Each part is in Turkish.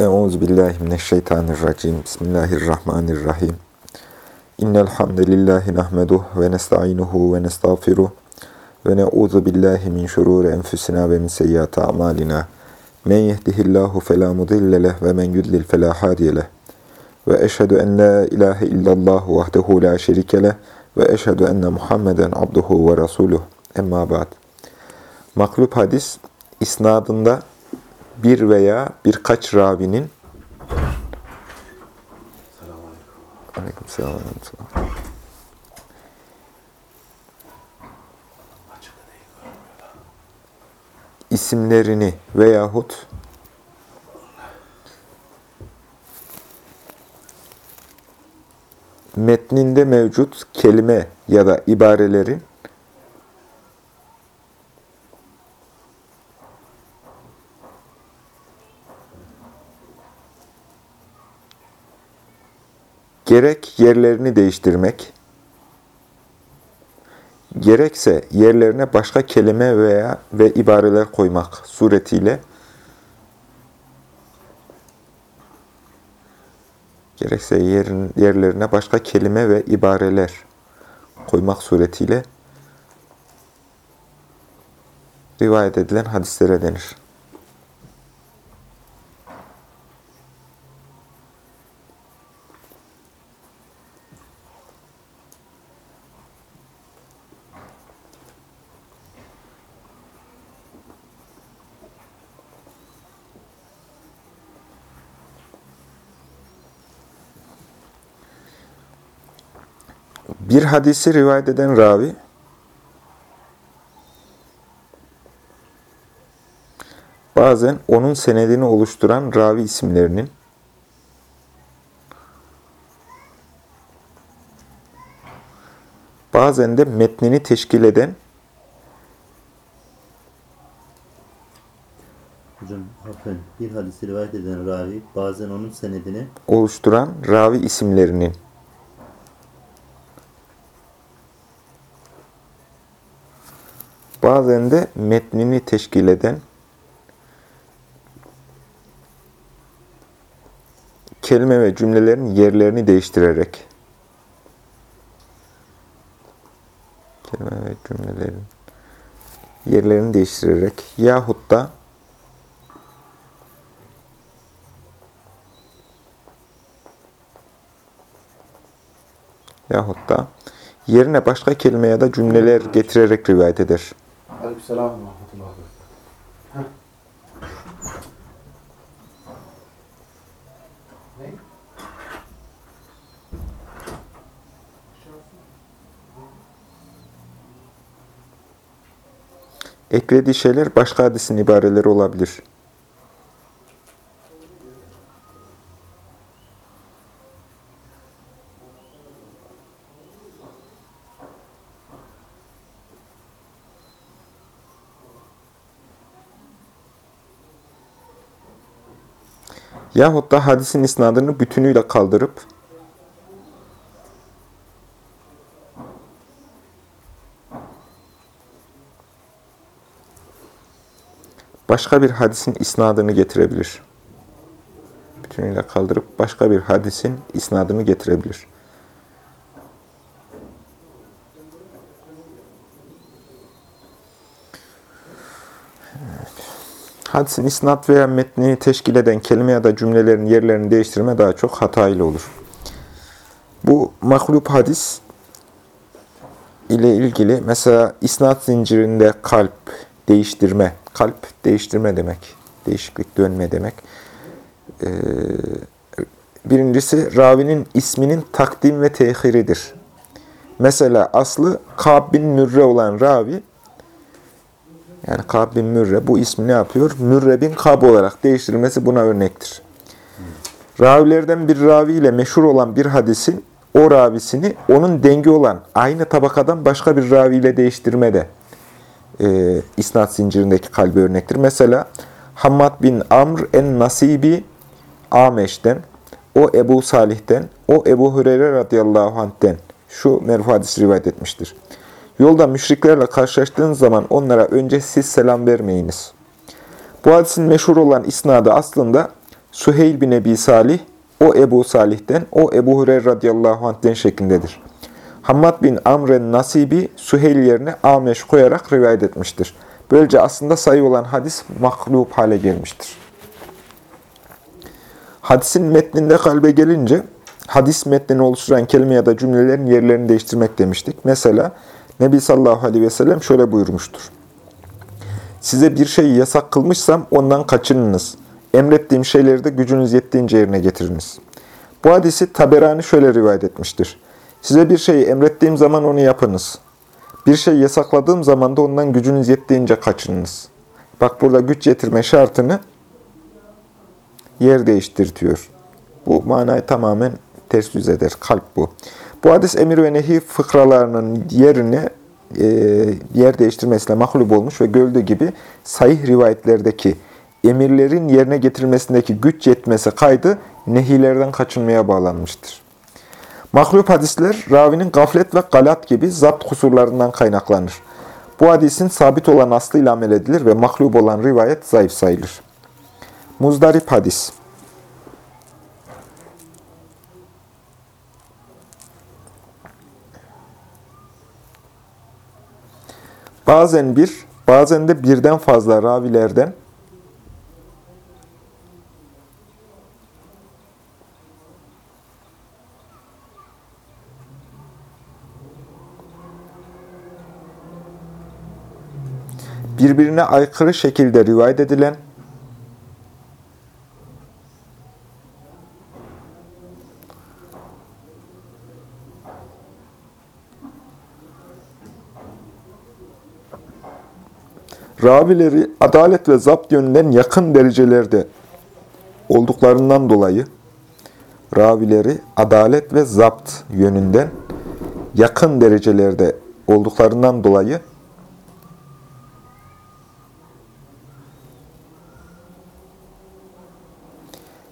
Euzu billahi mineşşeytanirracim. Bismillahirrahmanirrahim. İnnel hamdelellahi nahmeduhu ve nestainuhu ve nestağfiruh ve na'udzu billahi min şururi enfusina ve min seyyiati amalina. Men yehdihillahu fela mudille leh ve men yudlil fela hadiye leh. Ve eşhedü en la ilahe illallah vahdehu la şerike leh ve eşhedü enne Muhammeden abduhu ve resuluh. Emma ba'd. Maklub hadis isnadında bir veya birkaç ravinin Aleykümselam. isimlerini veyahut metninde mevcut kelime ya da ibarelerin gerek yerlerini değiştirmek, gerekse yerlerine başka kelime veya ve ibareler koymak suretiyle gerekse yerin, yerlerine başka kelime ve ibareler koymak suretiyle rivayet edilen hadislere denir. Bir hadisi rivayet eden ravi, bazen onun senedini oluşturan ravi isimlerinin, bazen de metnini teşkil eden Hocam hafen bir hadisi rivayet eden ravi bazen onun senedini oluşturan ravi isimlerinin bazen de metnini teşkil eden kelime ve cümlelerin yerlerini değiştirerek kelime ve cümlelerin yerlerini değiştirerek yahut da yahut da yerine başka kelime ya da cümleler getirerek rivayet eder. Aleykümselam ve berekatuhu. Ne? Eklediği şeyler başka hadisin ibareleri olabilir. Yahut da hadisin isnadını bütünüyle kaldırıp başka bir hadisin isnadını getirebilir. Bütünüyle kaldırıp başka bir hadisin isnadını getirebilir. Hadisin isnat veya metnini teşkil eden kelime ya da cümlelerin yerlerini değiştirme daha çok hataylı olur. Bu mahlub hadis ile ilgili mesela isnat zincirinde kalp değiştirme, kalp değiştirme demek, değişiklik dönme demek. Ee, birincisi ravinin isminin takdim ve tehiridir. Mesela aslı Kab bin Mürre olan ravi yani Kab bin Mürre bu ismi ne yapıyor? Mürre bin Kab olarak değiştirilmesi buna örnektir. Ravilerden bir ravi ile meşhur olan bir hadisin o ravisini onun dengi olan aynı tabakadan başka bir raviyle değiştirme de e, isnat zincirindeki kalbi örnektir. Mesela Hammad bin Amr en-Nasibi Ameş'ten, o Ebu Salih'ten, o Ebu Hureyre radıyallahu anh'ten şu merfu hadisi rivayet etmiştir. Yolda müşriklerle karşılaştığınız zaman onlara önce siz selam vermeyiniz. Bu hadisin meşhur olan isnadı aslında Süheyl bin Ebi Salih, o Ebu Salih'ten, o Ebu Hureyre radıyallahu anh'den şeklindedir. Hammad bin Amr'en Nasibi, Süheyl yerine Ameş koyarak rivayet etmiştir. Böylece aslında sayı olan hadis mahlub hale gelmiştir. Hadisin metninde kalbe gelince, hadis metnini oluşturan kelime ya da cümlelerin yerlerini değiştirmek demiştik. Mesela Nebi sallallahu aleyhi ve sellem şöyle buyurmuştur. Size bir şeyi yasak kılmışsam ondan kaçınınız. Emrettiğim şeyleri de gücünüz yettiğince yerine getiriniz. Bu hadisi Taberani şöyle rivayet etmiştir. Size bir şeyi emrettiğim zaman onu yapınız. Bir şey yasakladığım zaman da ondan gücünüz yettiğince kaçınınız. Bak burada güç yetirme şartını yer değiştirtiyor. Bu manayı tamamen ters yüz eder. Kalp bu. Bu hadis emir ve nehi fıkralarının yerine yer değiştirmesiyle mahlub olmuş ve gördüğü gibi sahih rivayetlerdeki emirlerin yerine getirilmesindeki güç yetmesi kaydı nehilerden kaçınmaya bağlanmıştır. Mahlub hadisler ravinin gaflet ve galat gibi zapt kusurlarından kaynaklanır. Bu hadisin sabit olan aslıyla amel edilir ve mahlub olan rivayet zayıf sayılır. Muzdarip hadis Bazen bir, bazen de birden fazla ravilerden. Birbirine aykırı şekilde rivayet edilen ravileri adalet ve zapt yönünden yakın derecelerde olduklarından dolayı ravileri adalet ve zapt yönünden yakın derecelerde olduklarından dolayı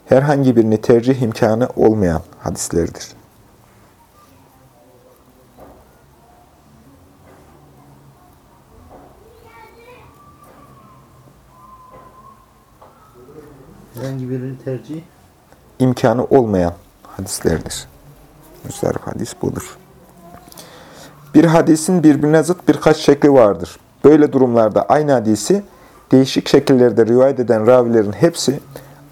herhangi birini tercih imkanı olmayan hadislerdir. Herhangi birinin tercih imkanı olmayan hadislerdir. Müstarif hadis budur. Bir hadisin birbirine zıt birkaç şekli vardır. Böyle durumlarda aynı hadisi değişik şekillerde rivayet eden ravilerin hepsi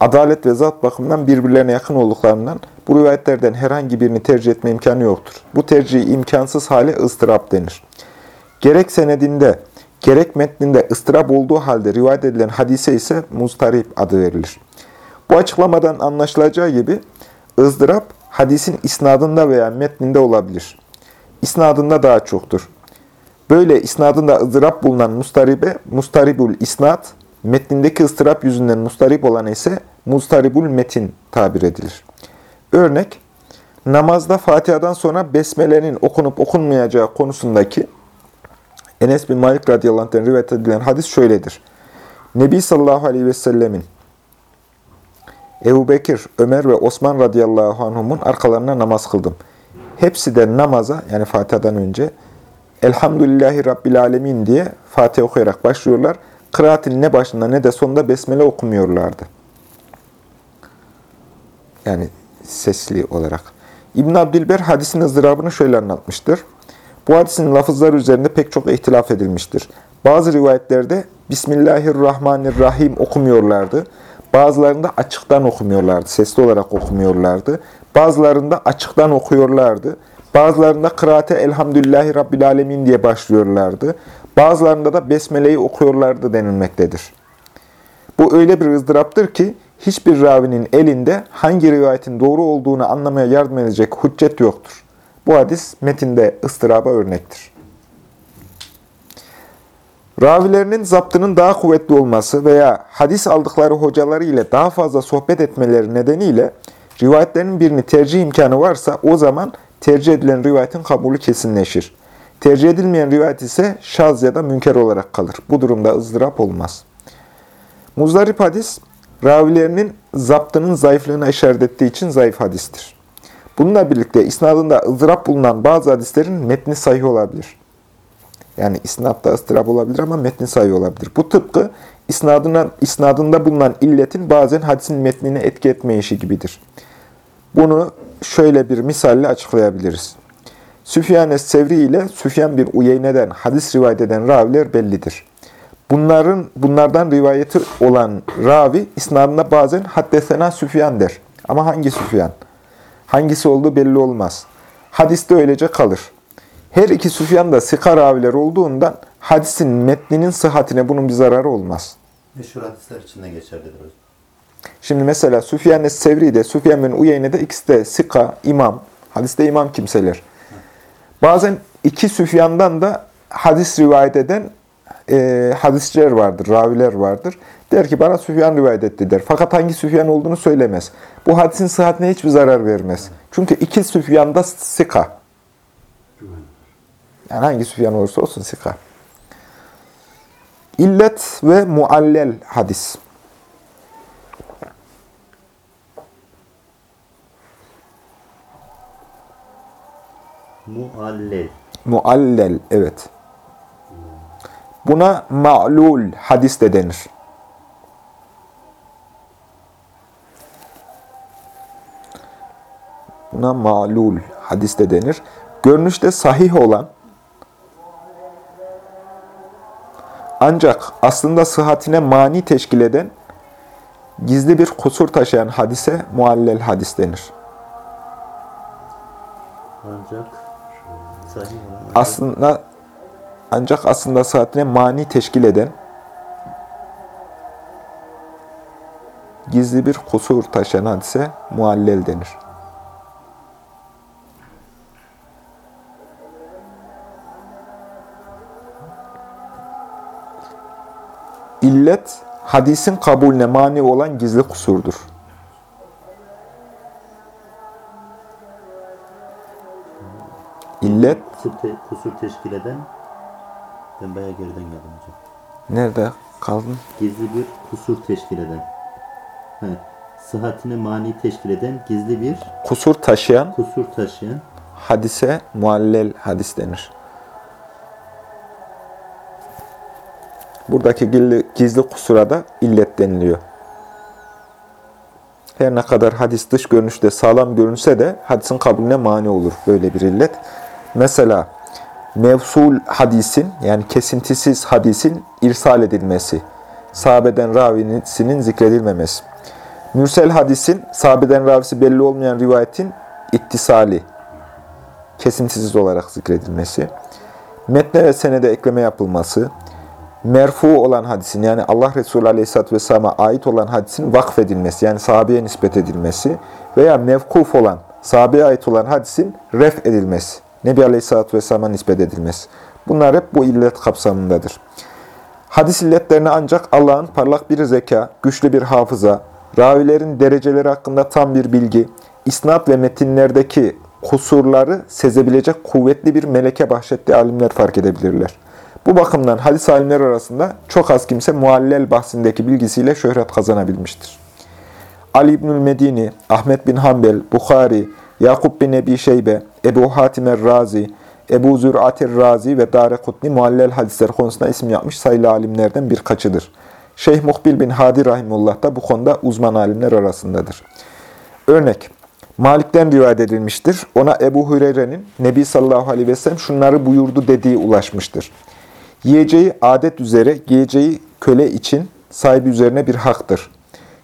adalet ve zat bakımından birbirlerine yakın olduklarından bu rivayetlerden herhangi birini tercih etme imkanı yoktur. Bu tercih imkansız hale ıstırap denir. Gerek senedinde, gerek metninde ıstırap olduğu halde rivayet edilen hadise ise mustarip adı verilir. Bu açıklamadan anlaşılacağı gibi ızdırap hadisin isnadında veya metninde olabilir. İsnadında daha çoktur. Böyle isnadında ızdırap bulunan mustaribe, mustaribul isnad, metnindeki ıstırap yüzünden mustarip olan ise mustaribul metin tabir edilir. Örnek, namazda Fatiha'dan sonra Besmele'nin okunup okunmayacağı konusundaki Enes bin Malik radıyallahu anh'ten rivayet edilen hadis şöyledir. Nebi sallallahu aleyhi ve sellemin Ebu Bekir, Ömer ve Osman radıyallahu anhumun arkalarına namaz kıldım. Hepsi de namaza, yani Fatiha'dan önce, Elhamdülillahi Rabbil Alemin diye Fatiha okuyarak başlıyorlar. Kıraatin ne başında ne de sonunda Besmele okumuyorlardı. Yani sesli olarak. İbn Abdilber hadisin ızdırabını şöyle anlatmıştır. Bu hadisin lafızları üzerinde pek çok ihtilaf edilmiştir. Bazı rivayetlerde Bismillahirrahmanirrahim okumuyorlardı. Bazılarında açıktan okumuyorlardı, sesli olarak okumuyorlardı. Bazılarında açıktan okuyorlardı. Bazılarında kıraate Elhamdülillahi Rabbil Alemin diye başlıyorlardı. Bazılarında da Besmele'yi okuyorlardı denilmektedir. Bu öyle bir ızdıraptır ki hiçbir ravinin elinde hangi rivayetin doğru olduğunu anlamaya yardım edecek hüccet yoktur. Bu hadis metinde ıstıraba örnektir. Ravilerinin zaptının daha kuvvetli olması veya hadis aldıkları hocaları ile daha fazla sohbet etmeleri nedeniyle rivayetlerin birini tercih imkanı varsa o zaman tercih edilen rivayetin kabulü kesinleşir. Tercih edilmeyen rivayet ise şaz ya da münker olarak kalır. Bu durumda ızdırap olmaz. Muzdarip hadis, ravilerinin zaptının zayıflığına işaret ettiği için zayıf hadistir. Bununla birlikte isnadında ızdırap bulunan bazı hadislerin metni sahih olabilir. Yani isnatta ıstırap olabilir ama metni sayı olabilir. Bu tıpkı isnadına, isnadında bulunan illetin bazen hadisin metnine etki etme işi gibidir. Bunu şöyle bir misalle açıklayabiliriz. Süfyan es-Sevri ile Süfyan bir Uyeyne'den hadis rivayet eden raviler bellidir. Bunların bunlardan rivayeti olan ravi isnadında bazen haddesena Süfyan der. Ama hangi Süfyan? Hangisi olduğu belli olmaz. Hadiste öylece kalır. Her iki Süfyan da sika raviler olduğundan hadisin metninin sıhhatine bunun bir zararı olmaz. Meşhur hadisler içinde geçerlidir. Şimdi mesela Süfyan es-Sevri de, Süfyan bin Uyeyne de ikisi de sika, imam. Hadiste imam kimseler. Bazen iki Süfyan'dan da hadis rivayet eden e, hadisçiler vardır, raviler vardır. Der ki bana Süfyan rivayet etti der. Fakat hangi Süfyan olduğunu söylemez. Bu hadisin sıhhatine hiçbir zarar vermez. Çünkü iki Süfyan da sika. Yani hangi Süfyan olursa olsun sika. İllet ve muallel hadis. Muallel. Muallel, evet. Buna ma'lul hadis de denir. Buna ma'lul hadis de denir. Görünüşte sahih olan ancak aslında sıhhatine mani teşkil eden gizli bir kusur taşıyan hadise muallel hadis denir. Ancak aslında ancak aslında saatine mani teşkil eden gizli bir kusur taşıyan hadise muallel denir. İllet, hadisin kabulüne mani olan gizli kusurdur. İllet, kusur, te- kusur teşkil eden ben bayağı geriden geldim hocam. nerede kaldın? Gizli bir kusur teşkil eden. He. Sıhhatine mani teşkil eden gizli bir Kusur taşıyan kusur taşıyan hadise muallel hadis denir. Buradaki gizli, gizli kusura da illet deniliyor. Her ne kadar hadis dış görünüşte sağlam görünse de hadisin kabulüne mani olur böyle bir illet. Mesela mevsul hadisin yani kesintisiz hadisin irsal edilmesi, sahabeden ravisinin zikredilmemesi. Mürsel hadisin sahabeden ravisi belli olmayan rivayetin ittisali, kesintisiz olarak zikredilmesi, metne ve senede ekleme yapılması, merfu olan hadisin yani Allah Resulü Aleyhisselatü Vesselam'a ait olan hadisin vakfedilmesi yani sahabeye nispet edilmesi veya mevkuf olan, sahabeye ait olan hadisin ref edilmesi, Nebi Aleyhisselatü Vesselam'a nispet edilmesi. Bunlar hep bu illet kapsamındadır. Hadis illetlerine ancak Allah'ın parlak bir zeka, güçlü bir hafıza, ravilerin dereceleri hakkında tam bir bilgi, isnat ve metinlerdeki kusurları sezebilecek kuvvetli bir meleke bahşettiği alimler fark edebilirler. Bu bakımdan hadis alimler arasında çok az kimse muallel bahsindeki bilgisiyle şöhret kazanabilmiştir. Ali İbnül Medini, Ahmet bin Hanbel, Bukhari, Yakup bin Ebi Şeybe, Ebu Hatim er-Razi, Ebu Zür'at razi ve Darekutni muallel hadisler konusunda isim yapmış sayılı alimlerden birkaçıdır. Şeyh Muhbil bin Hadi Rahimullah da bu konuda uzman alimler arasındadır. Örnek, Malik'ten rivayet edilmiştir. Ona Ebu Hureyre'nin Nebi sallallahu aleyhi ve sellem şunları buyurdu dediği ulaşmıştır. Yiyeceği adet üzere giyeceği köle için sahibi üzerine bir haktır.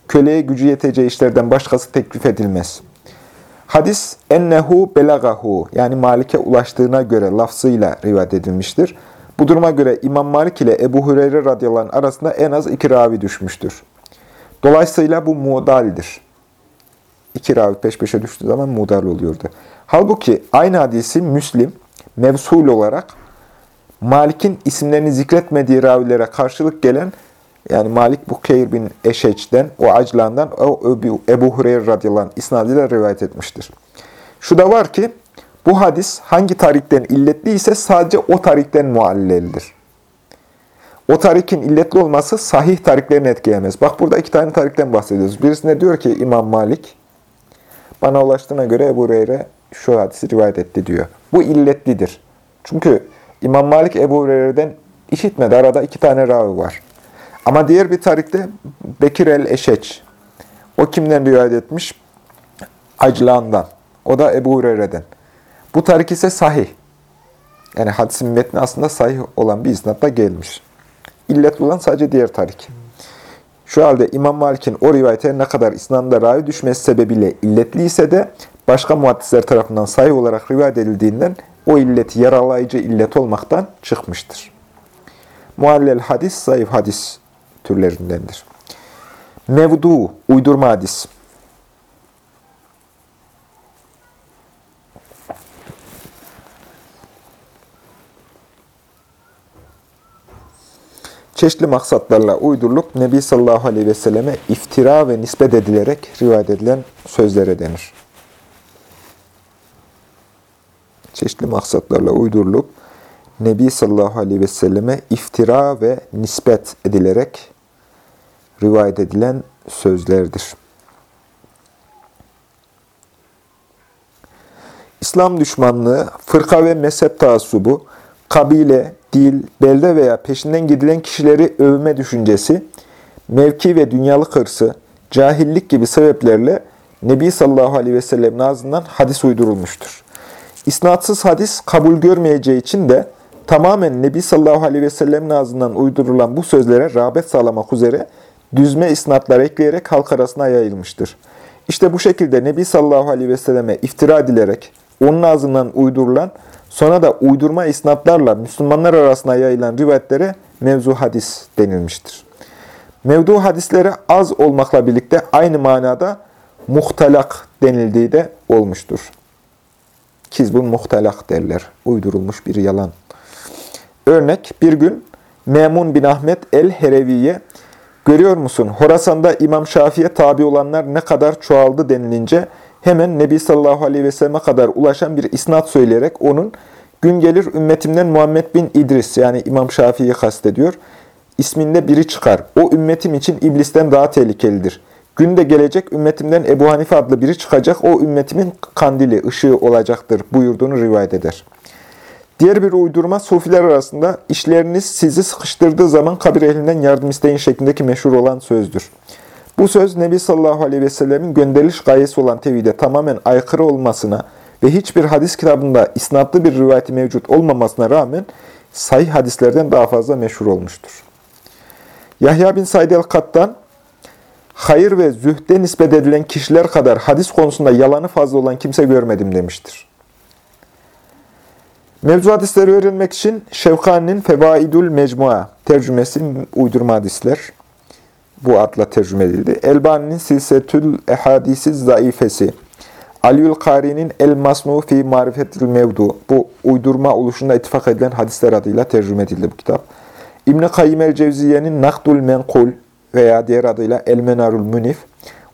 Köleye gücü yeteceği işlerden başkası teklif edilmez. Hadis ennehu belagahu yani Malik'e ulaştığına göre lafzıyla rivayet edilmiştir. Bu duruma göre İmam Malik ile Ebu Hureyre radıyallahu anh arasında en az iki ravi düşmüştür. Dolayısıyla bu mudaldir. İki ravi peş peşe düştüğü zaman mudal oluyordu. Halbuki aynı hadisi Müslim mevsul olarak Malik'in isimlerini zikretmediği ravilere karşılık gelen yani Malik Bukeyr bin Eşeç'ten, o Aclan'dan, o Ebu, Hureyre radıyallahu isnadıyla rivayet etmiştir. Şu da var ki, bu hadis hangi tarikten illetli ise sadece o tarikten mualleldir. O tarikin illetli olması sahih tariklerini etkileyemez. Bak burada iki tane tarikten bahsediyoruz. Birisinde diyor ki İmam Malik, bana ulaştığına göre Ebu Hureyre şu hadisi rivayet etti diyor. Bu illetlidir. Çünkü İmam Malik Ebu Hureyre'den işitmedi. Arada iki tane ravi var. Ama diğer bir tarikte Bekir el-Eşeç. O kimden rivayet etmiş? Aclan'dan. O da Ebu Hureyre'den. Bu tarik ise sahih. Yani hadisin metni aslında sahih olan bir isnatla gelmiş. İllet olan sadece diğer tarik. Şu halde İmam Malik'in o rivayete ne kadar isnadında ravi düşmesi sebebiyle illetli ise de başka muhaddisler tarafından sahih olarak rivayet edildiğinden o illeti yaralayıcı illet olmaktan çıkmıştır. Muallel hadis, zayıf hadis türlerindendir. Mevdu, uydurma hadis. Çeşitli maksatlarla uydurulup Nebi sallallahu aleyhi ve selleme iftira ve nispet edilerek rivayet edilen sözlere denir. Çeşitli maksatlarla uydurulup Nebi sallallahu aleyhi ve selleme iftira ve nispet edilerek rivayet edilen sözlerdir. İslam düşmanlığı, fırka ve mezhep taassubu, kabile, dil, belde veya peşinden gidilen kişileri övme düşüncesi, mevki ve dünyalık hırsı, cahillik gibi sebeplerle Nebi sallallahu aleyhi ve sellem'in ağzından hadis uydurulmuştur. İsnatsız hadis kabul görmeyeceği için de tamamen Nebi sallallahu aleyhi ve sellem'in ağzından uydurulan bu sözlere rağbet sağlamak üzere düzme isnatlar ekleyerek halk arasına yayılmıştır. İşte bu şekilde Nebi sallallahu aleyhi ve selleme iftira edilerek onun ağzından uydurulan, sonra da uydurma isnatlarla Müslümanlar arasına yayılan rivayetlere mevzu hadis denilmiştir. Mevdu hadislere az olmakla birlikte aynı manada muhtalak denildiği de olmuştur. Kizbun muhtalak derler. Uydurulmuş bir yalan. Örnek bir gün Memun bin Ahmet el-Hereviye Görüyor musun? Horasan'da İmam Şafii'ye tabi olanlar ne kadar çoğaldı denilince hemen Nebi sallallahu aleyhi ve selleme kadar ulaşan bir isnat söyleyerek onun gün gelir ümmetimden Muhammed bin İdris yani İmam Şafii'yi kastediyor. İsminde biri çıkar. O ümmetim için iblisten daha tehlikelidir. Günde gelecek ümmetimden Ebu Hanife adlı biri çıkacak. O ümmetimin kandili, ışığı olacaktır buyurduğunu rivayet eder. Diğer bir uydurma sufiler arasında işleriniz sizi sıkıştırdığı zaman kabir ehlinden yardım isteyin şeklindeki meşhur olan sözdür. Bu söz Nebi sallallahu aleyhi ve sellemin gönderiliş gayesi olan tevhide tamamen aykırı olmasına ve hiçbir hadis kitabında isnatlı bir rivayeti mevcut olmamasına rağmen sahih hadislerden daha fazla meşhur olmuştur. Yahya bin Said el-Kattan, hayır ve zühde nispet edilen kişiler kadar hadis konusunda yalanı fazla olan kimse görmedim demiştir. Mevzu hadisleri öğrenmek için Şevkani'nin Fevaidül Mecmua tercümesi uydurma hadisler bu adla tercüme edildi. Elbani'nin Silsetül Ehadisiz Zaifesi, Aliül Kari'nin El Masnu fi Marifetül Mevdu bu uydurma oluşunda ittifak edilen hadisler adıyla tercüme edildi bu kitap. İbn-i Kayyim el-Cevziye'nin Nakdul Menkul veya diğer adıyla El Menarul Münif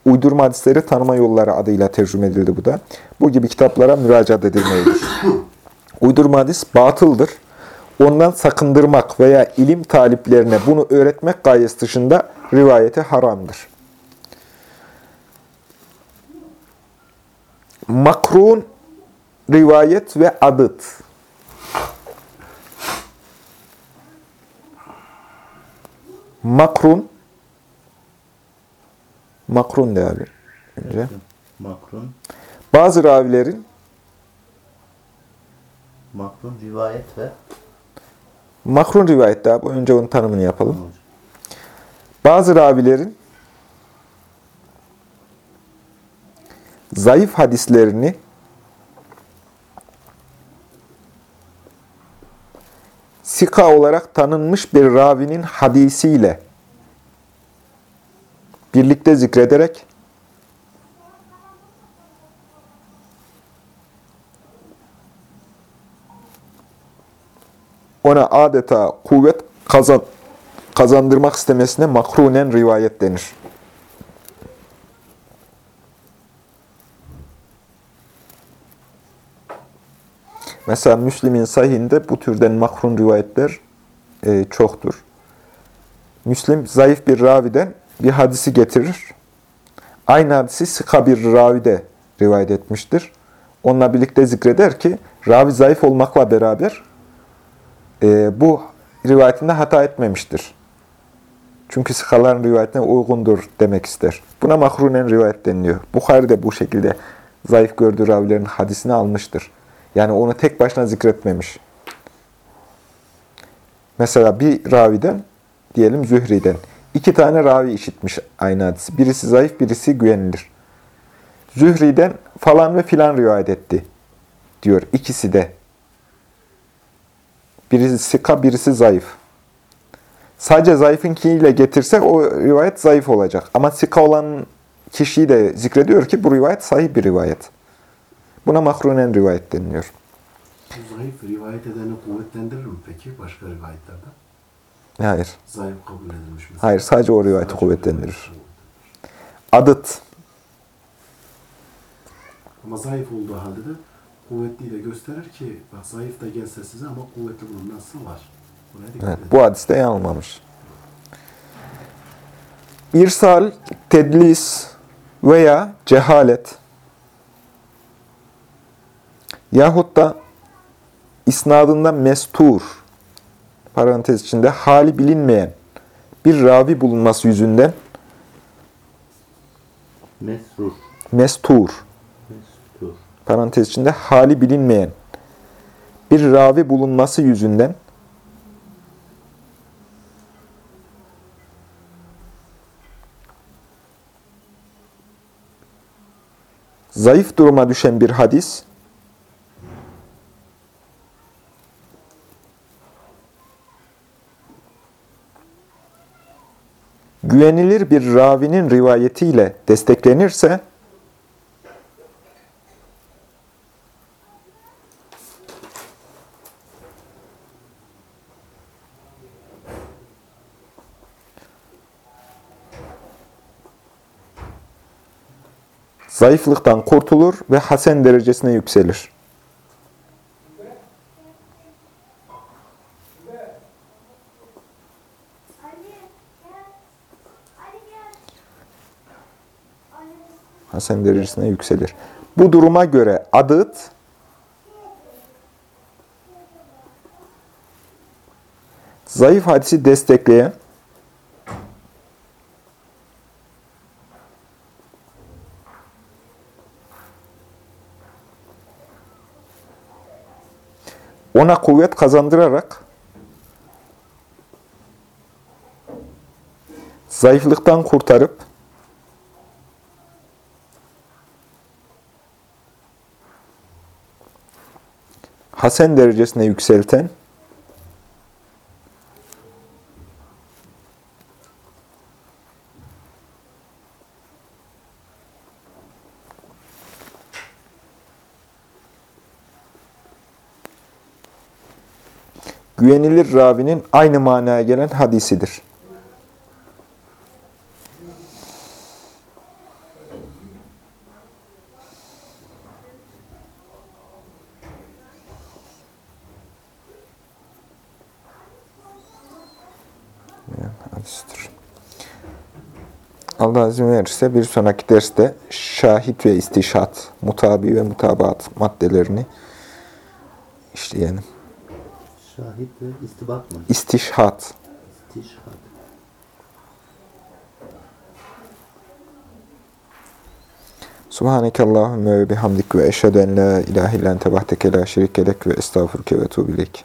uydurma hadisleri tanıma yolları adıyla tercüme edildi bu da. Bu gibi kitaplara müracaat edilmelidir. Uydurma hadis batıldır. Ondan sakındırmak veya ilim taliplerine bunu öğretmek gayesi dışında rivayete haramdır. Makrun rivayet ve adıt. Makrun Makrun de abi. Önce. Makrun, Bazı ravilerin makrun rivayet ve makrun rivayette abi. Önce onun tanımını yapalım. Tamam. Bazı ravilerin zayıf hadislerini sika olarak tanınmış bir ravinin hadisiyle birlikte zikrederek ona adeta kuvvet kazan, kazandırmak istemesine makrunen rivayet denir. Mesela Müslim'in sahihinde bu türden makrun rivayetler e, çoktur. Müslim zayıf bir raviden bir hadisi getirir. Aynı hadisi sıka bir ravide rivayet etmiştir. Onunla birlikte zikreder ki ravi zayıf olmakla beraber e, bu rivayetinde hata etmemiştir. Çünkü sıkaların rivayetine uygundur demek ister. Buna mahrunen rivayet deniliyor. Bukhari de bu şekilde zayıf gördüğü ravilerin hadisini almıştır. Yani onu tek başına zikretmemiş. Mesela bir raviden, diyelim Zühri'den, iki tane ravi işitmiş aynı hadisi. Birisi zayıf, birisi güvenilir. Zühri'den falan ve filan rivayet etti diyor. İkisi de. Birisi sika, birisi zayıf. Sadece zayıfınkiyle getirsek o rivayet zayıf olacak. Ama sika olan kişiyi de zikrediyor ki bu rivayet sahih bir rivayet. Buna mahrunen rivayet deniliyor. Zayıf rivayet edeni kuvvetlendirir mi peki başka rivayetlerde? Hayır. Zayıf kabul edilmiş mesela. Hayır, sadece o rivayeti Sadece kuvvetlendirir. Adıt. Ama zayıf olduğu halde de kuvvetliyi de gösterir ki bak zayıf da gelse size ama kuvvetli bunun nasıl var. Evet, bu hadiste yanılmamış. İrsal, tedlis veya cehalet yahut da isnadında mestur parantez içinde hali bilinmeyen bir ravi bulunması yüzünden Mesrur. mestur Mestur. parantez içinde hali bilinmeyen bir ravi bulunması yüzünden zayıf duruma düşen bir hadis güvenilir bir ravinin rivayetiyle desteklenirse zayıflıktan kurtulur ve hasen derecesine yükselir. Hasen derecesine yükselir. Bu duruma göre adıt zayıf hadisi destekleyen ona kuvvet kazandırarak zayıflıktan kurtarıp hasen derecesine yükselten güvenilir ravinin aynı manaya gelen hadisidir. Yani hadistir. Allah izin verirse bir sonraki derste şahit ve istişat, mutabi ve mutabaat maddelerini işleyelim. Şahit ve istibat mı? İstişhat. İstişhad. Subhaneke Allahümme ve bihamdik ve eşhedü en la ilahe illen tebahteke la şerike lek ve estağfurke ve tuğbilek.